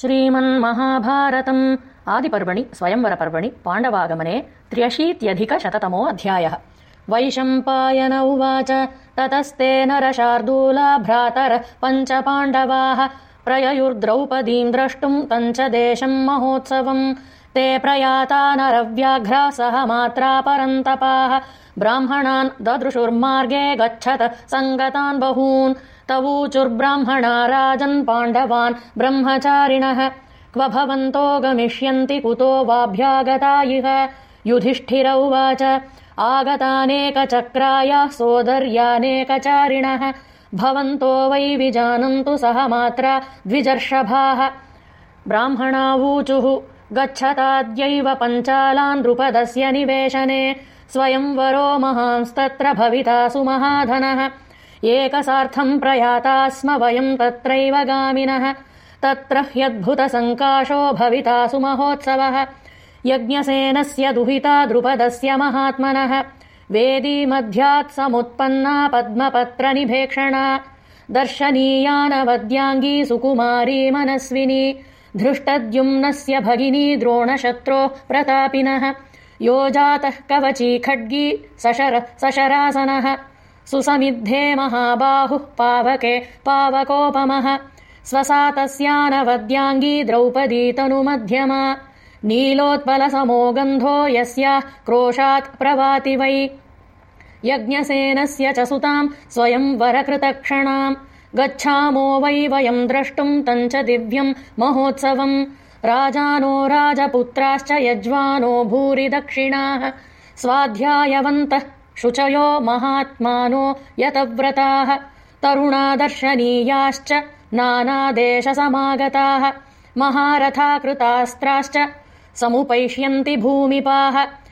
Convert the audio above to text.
श्रीमन्महाभारतम् आदिपर्वणि स्वयंवरपर्वणि पाण्डवागमने त्र्यशीत्यधिकशततमो अध्यायः वैशम्पायन उवाच ततस्ते नरशार्दूला भ्रातर पञ्च पाण्डवाः प्रययुर्द्रौपदीम् द्रष्टुम् तञ्च देशम् महोत्सवम् ते प्रयाता नरव्याघ्रा सह मात्रा परन्तपाः। ब्राह्मणान् ददृशुर्मार्गे गच्छत, सङ्गतान् बहून्। तवूचुर्ब्राह्मणा राजन् पाण्डवान् ब्रह्मचारिणः। क्व भवन्तो गमिष्यन्ति कुतो वाभ्यागता इह? युधिष्ठिर उवाच आगतानेकचक्राय सोदर्यानेकचारिणः। भवन्तो वै विजानन्तु सह मात्रा द्विजर्षभाः। ब्राह्मणावूचुः गच्छताद्यैव पञ्चालान् नृपदस्य निवेशने स्वयंवरो महांस्तत्र भविता सुमहाधनः एकसार्थम् प्रयाता स्म वयम् तत्रैव गामिनः। तत्र ह्यद्भुतसङ्काशो भवितासु महोत्सवः। यज्ञसेनस्य दुहिता द्रुपदस्य महात्मनः। वेदीमध्यात् समुत्पन्ना पद्मपत्रनिभेक्षणा। दर्शनीयानवद्याङ्गी सुकुमारी मनस्विनी धृष्टद्युम्नस्य भगिनी द्रोणशत्रो प्रतापिनः। यो जातः कवची खड्गी सशर सशरासनः। सुसमिद्धे महाबाहुः पावके पावकोपमः। स्वसातस्यानवद्याङ्गी द्रौपदी तनुमध्यमा। नीलोत्पलसमो गन्धो यस्याः क्रोशात् प्रवाति वै। यज्ञसेनस्य च सुताम् स्वयं वरकृतक्षणाम् गच्छामो वै वयम् द्रष्टुम् तञ्च दिव्यम् महोत्सवम् राजानो राजपुत्राश्च यज्वानो भूरि दक्षिणाः। स्वाध्यायवन्तः शुचयो महात्मानो यतव्रताः। तरुणादर्शनीयाश्च नानादेशसमागताः। महारथा कृतास्त्राश्च समुपैष्यन्ति भूमिपाः